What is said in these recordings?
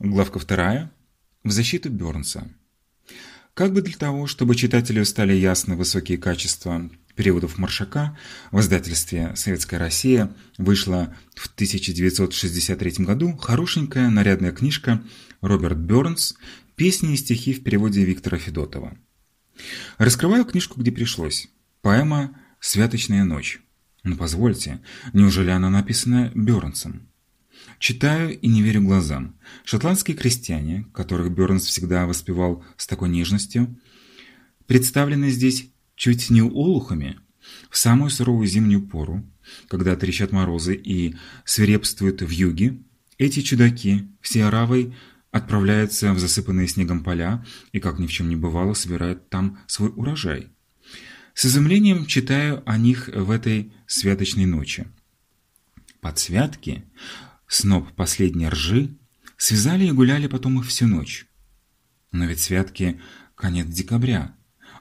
Главка вторая. В защиту Бёрнса. Как бы для того, чтобы читателю стали ясны высокие качества переводов Маршака, в издательстве «Советская Россия» вышла в 1963 году хорошенькая нарядная книжка «Роберт Бёрнс. Песни и стихи в переводе Виктора Федотова». Раскрываю книжку, где пришлось. Поэма «Святочная ночь». Но позвольте, неужели она написана Бёрнсом? Читаю и не верю глазам. Шотландские крестьяне, которых Бёрнс всегда воспевал с такой нежностью, представлены здесь чуть не олухами. В самую суровую зимнюю пору, когда трещат морозы и свирепствуют вьюги, эти чудаки все оравой отправляются в засыпанные снегом поля и, как ни в чем не бывало, собирают там свой урожай. С изумлением читаю о них в этой святочной ночи. Под святки сноп последней ржи, связали и гуляли потом их всю ночь. Но ведь святки – конец декабря,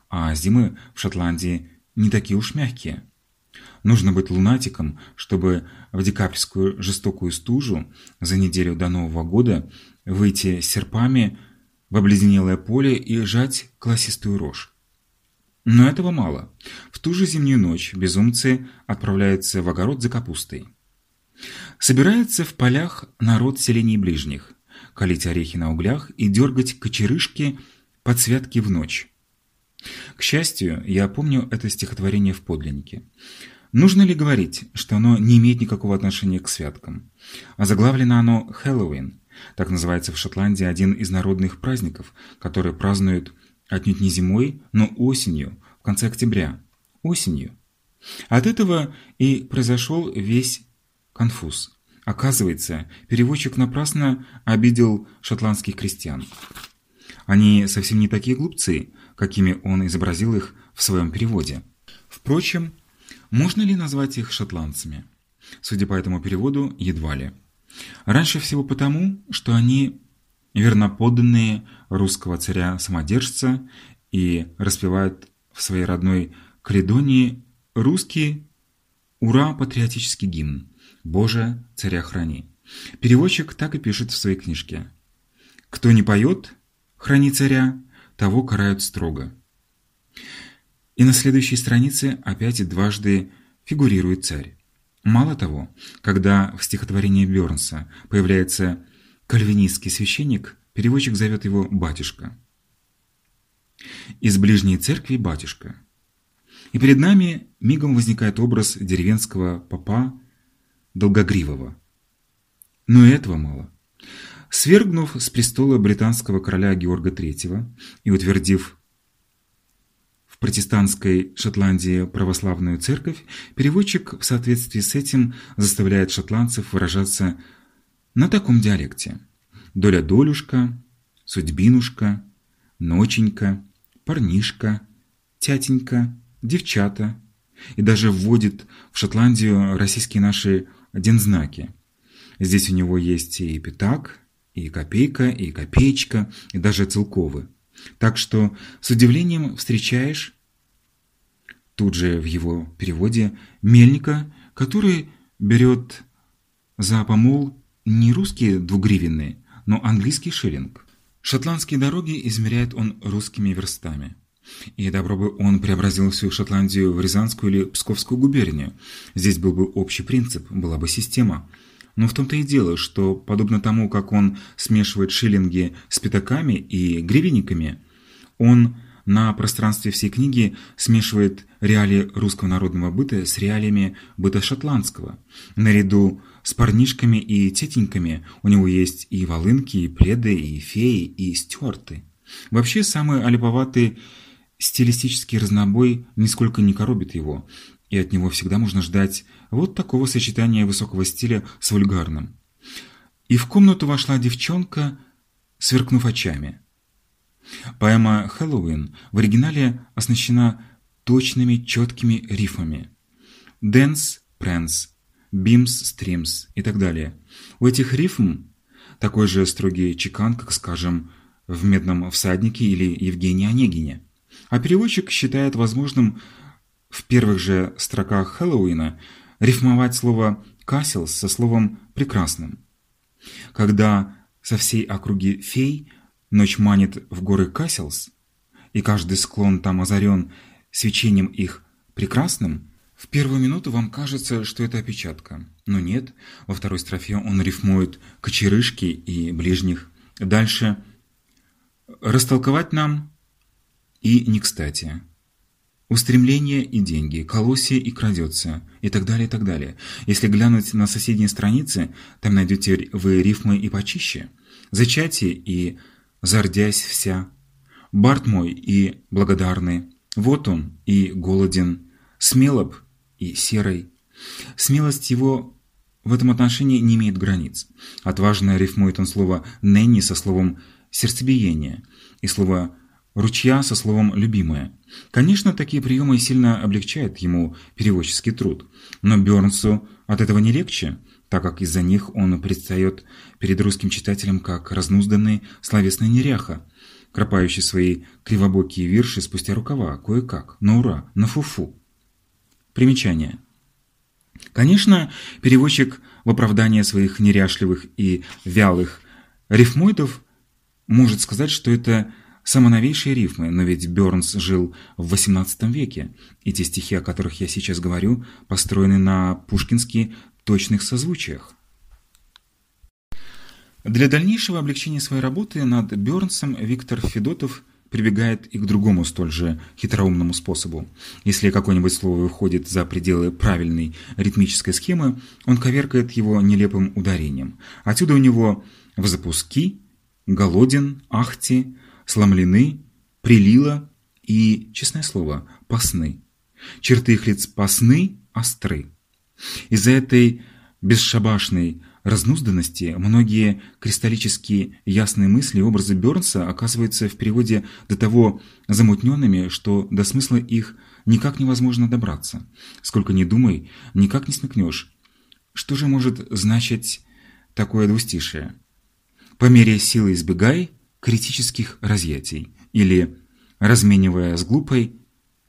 а зимы в Шотландии не такие уж мягкие. Нужно быть лунатиком, чтобы в декабрьскую жестокую стужу за неделю до Нового года выйти серпами в обледенелое поле и жать классистую рожь. Но этого мало. В ту же зимнюю ночь безумцы отправляются в огород за капустой. Собирается в полях народ селений ближних, колить орехи на углях и дергать кочерышки под святки в ночь. К счастью, я помню это стихотворение в подлиннике. Нужно ли говорить, что оно не имеет никакого отношения к святкам? А заглавлено оно «Хэллоуин», так называется в Шотландии один из народных праздников, который празднуют отнюдь не зимой, но осенью, в конце октября. Осенью. От этого и произошел весь конфуз. Оказывается, переводчик напрасно обидел шотландских крестьян. Они совсем не такие глупцы, какими он изобразил их в своем переводе. Впрочем, можно ли назвать их шотландцами? Судя по этому переводу, едва ли. Раньше всего потому, что они верноподданные русского царя-самодержца и распевают в своей родной Каледонии русский ура-патриотический гимн «Боже, царя храни». Переводчик так и пишет в своей книжке. «Кто не поет, храни царя, того карают строго». И на следующей странице опять дважды фигурирует царь. Мало того, когда в стихотворении Бёрнса появляется кальвинистский священник, переводчик зовет его «батюшка». Из ближней церкви «батюшка». И перед нами мигом возникает образ деревенского попа Долгогривого. Но этого мало. Свергнув с престола британского короля Георга III и утвердив в протестантской Шотландии православную церковь, переводчик в соответствии с этим заставляет шотландцев выражаться на таком диалекте. Доля-долюшка, судьбинушка, ноченька, парнишка, тятенька, девчата. И даже вводит в Шотландию российские наши дензнаки. Здесь у него есть и пятак, и копейка, и копеечка, и даже целковы. Так что с удивлением встречаешь тут же в его переводе мельника, который берет за помол не русские двугривенные, но английский шиллинг. Шотландские дороги измеряет он русскими верстами. И добро бы он преобразил всю Шотландию в Рязанскую или Псковскую губернию. Здесь был бы общий принцип, была бы система. Но в том-то и дело, что, подобно тому, как он смешивает шиллинги с пятаками и гривенниками, он на пространстве всей книги смешивает реалии русского народного быта с реалиями быта шотландского. Наряду с парнишками и тетеньками у него есть и волынки, и пледы, и феи, и стюарты. Вообще, самый олиповатый стилистический разнобой нисколько не коробит его, и от него всегда можно ждать вот такого сочетания высокого стиля с вульгарным. И в комнату вошла девчонка, сверкнув очами. Поэма «Хэллоуин» в оригинале оснащена точными четкими рифмами. «Dance», «prance», «beams», «streams» и так далее. У этих рифм такой же строгий чекан, как, скажем, в «Медном всаднике» или «Евгении Онегине». А переводчик считает возможным в первых же строках Хэллоуина рифмовать слово «кассилс» со словом «прекрасным». Когда со всей округи фей ночь манит в горы Кассилс, и каждый склон там озарен свечением их прекрасным, в первую минуту вам кажется, что это опечатка. Но нет, во второй строфе он рифмует кочерышки и ближних. Дальше растолковать нам и не кстати. Устремление и деньги, колосье и крадется, и так далее, и так далее. Если глянуть на соседние страницы, там найдете вы рифмы и почище. Зачатие и зардясь вся. Барт мой и благодарный. Вот он и голоден. Смелоб и серый. Смелость его в этом отношении не имеет границ. Отважно рифмует он слово «ненни» со словом «сердцебиение» и слово ручья со словом «любимая». Конечно, такие приемы сильно облегчают ему переводческий труд, но Бёрнсу от этого не легче, так как из-за них он предстает перед русским читателем как разнузданный словесный неряха, кропающий свои кривобокие вирши спустя рукава, кое-как, на ура, на фуфу. Примечание. Конечно, переводчик в оправдание своих неряшливых и вялых рифмоидов может сказать, что это самоновейшие рифмы, но ведь Бёрнс жил в XVIII веке, и те стихи, о которых я сейчас говорю, построены на пушкински точных созвучиях. Для дальнейшего облегчения своей работы над Бёрнсом Виктор Федотов прибегает и к другому столь же хитроумному способу. Если какое-нибудь слово выходит за пределы правильной ритмической схемы, он коверкает его нелепым ударением. Отсюда у него в запуски, голоден, ахти, сломлены, прилило и, честное слово, пасны. Черты их лиц пасны, остры. Из-за этой бесшабашной разнузданности многие кристаллические ясные мысли и образы Бёрнса оказываются в переводе до того замутненными, что до смысла их никак невозможно добраться. Сколько ни думай, никак не смекнешь. Что же может значить такое двустишее? По мере силы избегай, критических разъятий или, разменивая с глупой,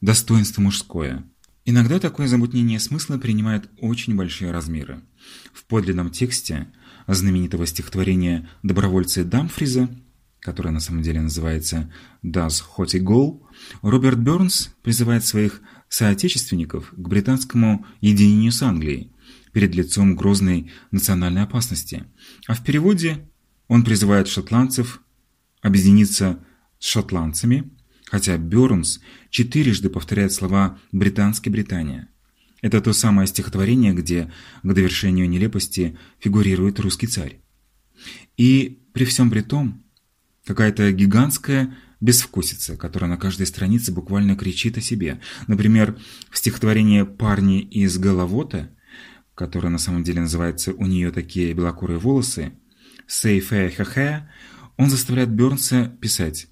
достоинство мужское. Иногда такое замутнение смысла принимает очень большие размеры. В подлинном тексте знаменитого стихотворения добровольца Дамфриза, которое на самом деле называется «Does Hotty Go», Роберт Бёрнс призывает своих соотечественников к британскому единению с Англией перед лицом грозной национальной опасности, а в переводе он призывает шотландцев объединиться с шотландцами, хотя Бёрнс четырежды повторяет слова «британский Британия». Это то самое стихотворение, где к довершению нелепости фигурирует русский царь. И при всем при том, какая-то гигантская безвкусица, которая на каждой странице буквально кричит о себе. Например, в стихотворении «Парни из Головота», которое на самом деле называется «У нее такие белокурые волосы», «Say fair hair», он заставляет Бёрнса писать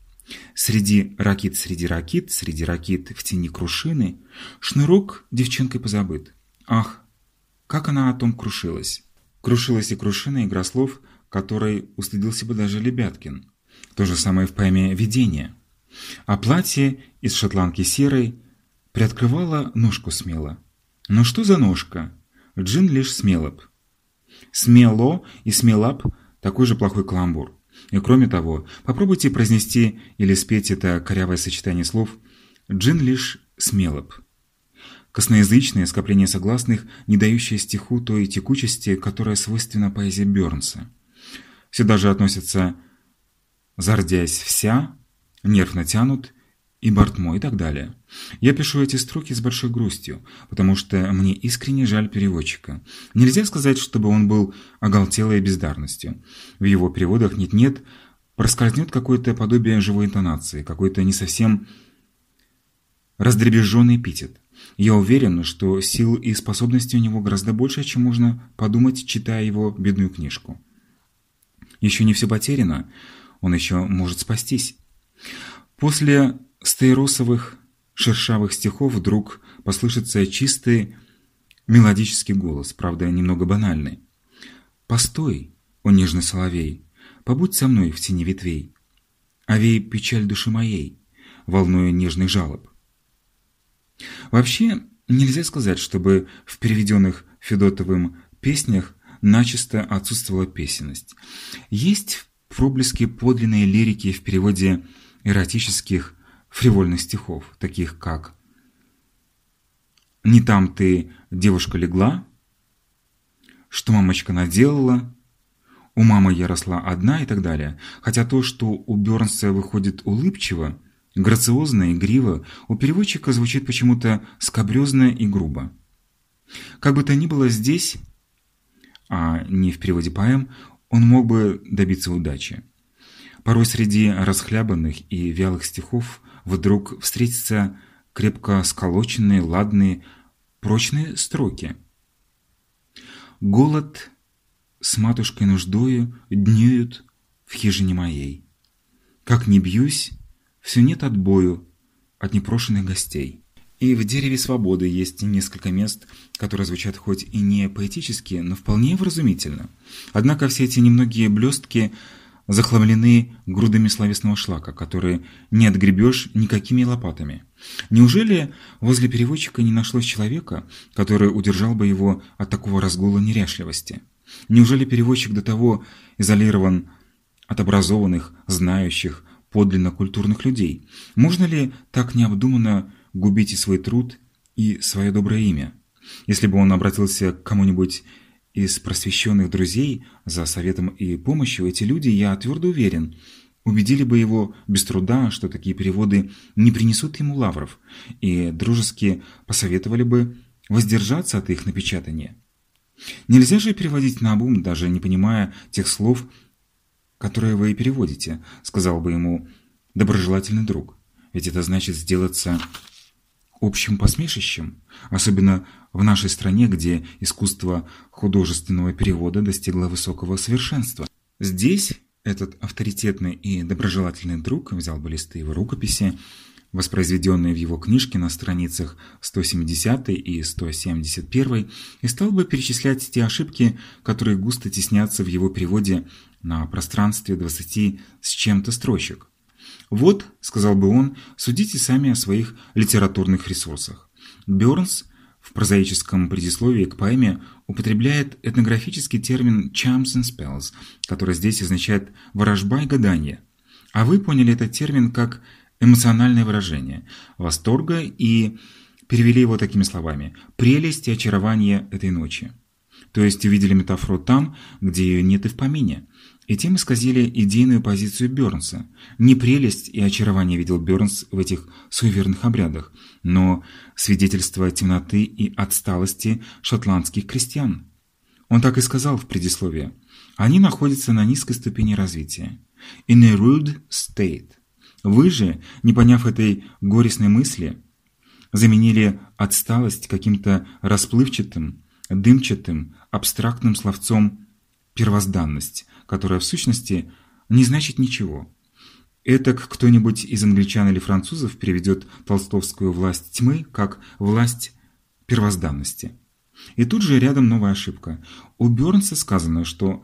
«Среди ракит, среди ракит, среди ракит в тени крушины, шнурок девчонкой позабыт. Ах, как она о том крушилась!» Крушилась и крушина игра слов, которой устыдился бы даже Лебяткин. То же самое в поэме «Видение». А платье из шотландки серой приоткрывало ножку смело. Но что за ножка? Джин лишь смелоп. Смело и смелап – такой же плохой каламбур. И кроме того, попробуйте произнести или спеть это корявое сочетание слов «джин лишь смелоп». Косноязычное скопление согласных, не дающее стиху той текучести, которая свойственна поэзии Бёрнса. Сюда же относятся «зардясь вся», «нерв натянут», и Бартмо и так далее. Я пишу эти строки с большой грустью, потому что мне искренне жаль переводчика. Нельзя сказать, чтобы он был оголтелой бездарностью. В его переводах нет-нет, проскользнет какое-то подобие живой интонации, какой-то не совсем раздребезженный эпитет. Я уверен, что сил и способностей у него гораздо больше, чем можно подумать, читая его бедную книжку. Еще не все потеряно, он еще может спастись. После стейросовых шершавых стихов вдруг послышится чистый мелодический голос, правда, немного банальный. «Постой, о нежный соловей, побудь со мной в тени ветвей, овей печаль души моей, волнуя нежных жалоб». Вообще, нельзя сказать, чтобы в переведенных Федотовым песнях начисто отсутствовала песенность. Есть проблески подлинной лирики в переводе эротических фривольных стихов, таких как «Не там ты, девушка, легла», «Что мамочка наделала», «У мамы я росла одна» и так далее. Хотя то, что у Бёрнса выходит улыбчиво, грациозно, игриво, у переводчика звучит почему-то скобрезно и грубо. Как бы то ни было здесь, а не в переводе поэм, он мог бы добиться удачи. Порой среди расхлябанных и вялых стихов вдруг встретятся крепко сколоченные, ладные, прочные строки. «Голод с матушкой нуждою днюют в хижине моей. Как не бьюсь, все нет отбою от непрошенных гостей». И в «Дереве свободы» есть несколько мест, которые звучат хоть и не поэтически, но вполне вразумительно. Однако все эти немногие блестки захламлены грудами словесного шлака, которые не отгребешь никакими лопатами. Неужели возле переводчика не нашлось человека, который удержал бы его от такого разгула неряшливости? Неужели переводчик до того изолирован от образованных, знающих, подлинно культурных людей? Можно ли так необдуманно губите свой труд и свое доброе имя. Если бы он обратился к кому-нибудь из просвещенных друзей за советом и помощью, эти люди, я твердо уверен, убедили бы его без труда, что такие переводы не принесут ему лавров, и дружески посоветовали бы воздержаться от их напечатания. Нельзя же переводить на обум, даже не понимая тех слов, которые вы переводите, сказал бы ему доброжелательный друг. Ведь это значит сделаться общим посмешищем, особенно в нашей стране, где искусство художественного перевода достигло высокого совершенства. Здесь этот авторитетный и доброжелательный друг взял бы листы его рукописи, воспроизведенные в его книжке на страницах 170 и 171, и стал бы перечислять те ошибки, которые густо теснятся в его переводе на пространстве 20 с чем-то строчек. «Вот», — сказал бы он, — «судите сами о своих литературных ресурсах». Бёрнс в прозаическом предисловии к поэме употребляет этнографический термин «charms and spells», который здесь означает «ворожба и гадание». А вы поняли этот термин как эмоциональное выражение восторга и перевели его такими словами «прелесть и очарование этой ночи». То есть увидели метафору там, где ее нет и в помине – и тем исказили идейную позицию Бёрнса. Не прелесть и очарование видел Бёрнс в этих суеверных обрядах, но свидетельство темноты и отсталости шотландских крестьян. Он так и сказал в предисловии. Они находятся на низкой ступени развития. In a rude state. Вы же, не поняв этой горестной мысли, заменили отсталость каким-то расплывчатым, дымчатым, абстрактным словцом первозданность, которая в сущности не значит ничего. Этак кто-нибудь из англичан или французов переведет толстовскую власть тьмы как власть первозданности. И тут же рядом новая ошибка. У Бёрнса сказано, что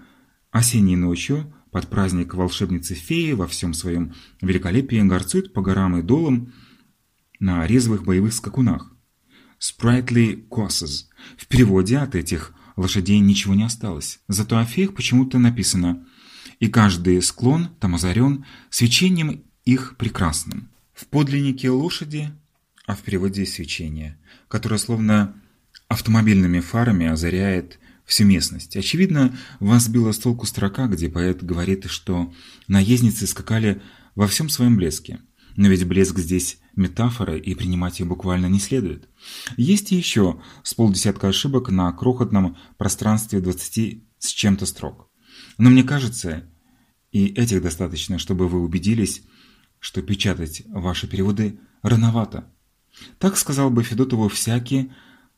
осенней ночью под праздник волшебницы-феи во всем своем великолепии горцует по горам и долам на резвых боевых скакунах. Sprightly horses. В переводе от этих лошадей ничего не осталось. Зато о феях почему-то написано «И каждый склон там озарен свечением их прекрасным». В подлиннике лошади, а в переводе свечение, которое словно автомобильными фарами озаряет всю местность. Очевидно, вас сбила с толку строка, где поэт говорит, что наездницы скакали во всем своем блеске. Но ведь блеск здесь метафора, и принимать ее буквально не следует. Есть и еще с полдесятка ошибок на крохотном пространстве 20 с чем-то строк. Но мне кажется, и этих достаточно, чтобы вы убедились, что печатать ваши переводы рановато. Так сказал бы Федотову всякий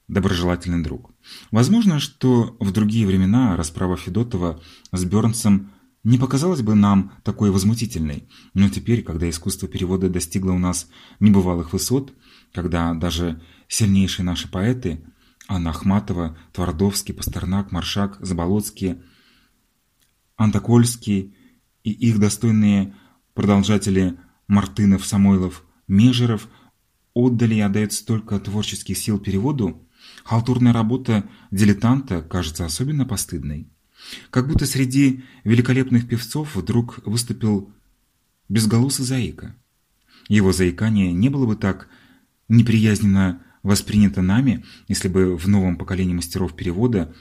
доброжелательный друг. Возможно, что в другие времена расправа Федотова с Бёрнсом не показалась бы нам такой возмутительной, но теперь, когда искусство перевода достигло у нас небывалых высот, когда даже сильнейшие наши поэты Анна Ахматова, Твардовский, Пастернак, Маршак, Заболоцкий, Антокольский и их достойные продолжатели Мартынов, Самойлов, Межеров отдали и отдают столько творческих сил переводу, халтурная работа дилетанта кажется особенно постыдной. Как будто среди великолепных певцов вдруг выступил безголосый заика. Его заикание не было бы так неприязненно воспринято нами, если бы в новом поколении мастеров перевода,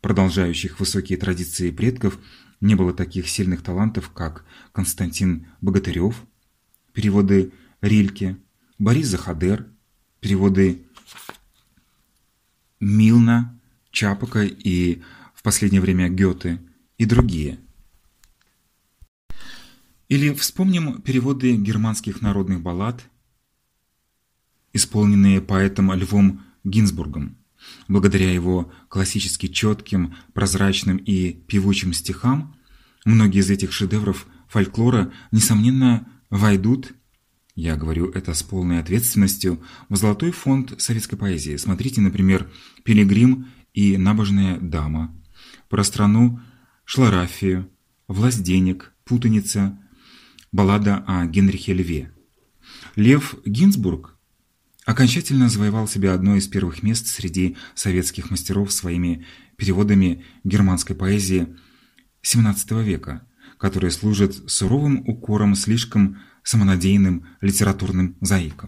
продолжающих высокие традиции предков, не было таких сильных талантов, как Константин Богатырев, переводы Рильке, Борис Захадер, переводы Милна, Чапака и последнее время Гёте и другие. Или вспомним переводы германских народных баллад, исполненные поэтом Львом Гинзбургом. Благодаря его классически четким, прозрачным и певучим стихам, многие из этих шедевров фольклора, несомненно, войдут, я говорю это с полной ответственностью, в золотой фонд советской поэзии. Смотрите, например, «Пилигрим и набожная дама», про страну Шларафию, «Власть денег», «Путаница», баллада о Генрихе Льве. Лев Гинзбург окончательно завоевал себе одно из первых мест среди советских мастеров своими переводами германской поэзии XVII века, которые служат суровым укором слишком самонадеянным литературным заикам.